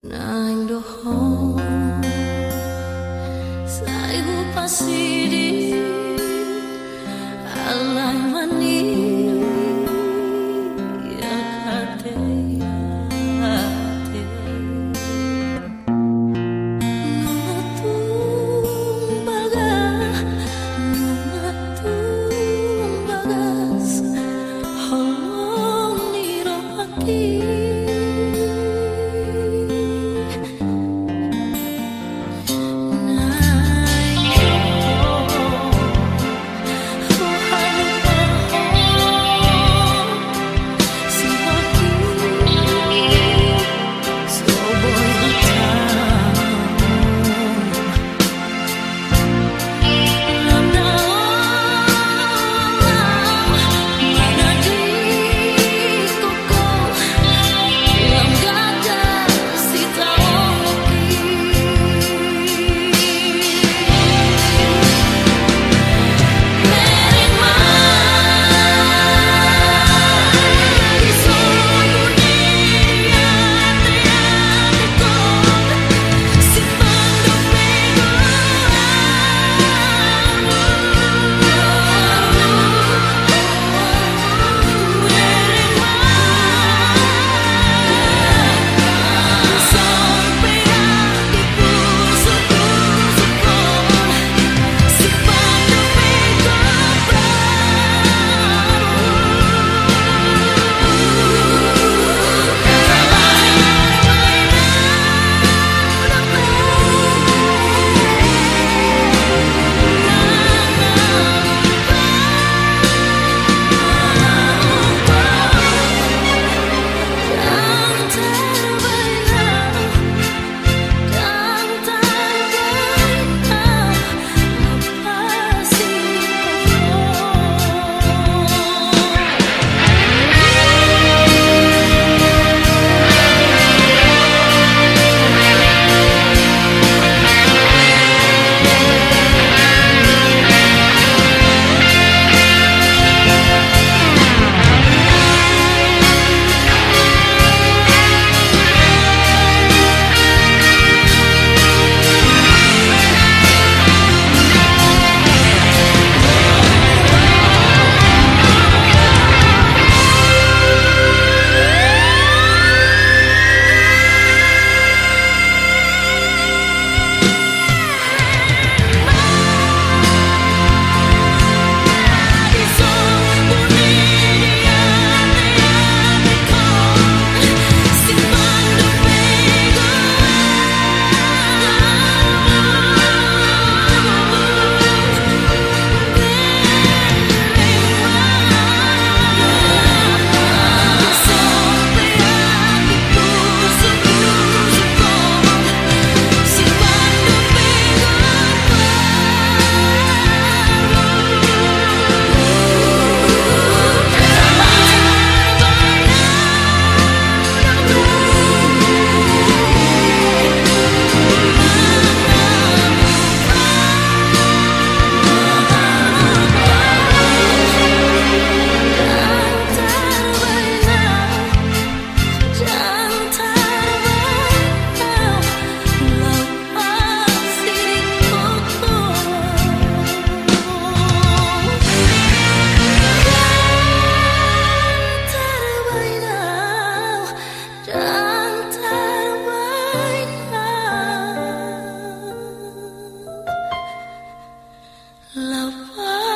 Naing dohong Saibu pasidi 啊。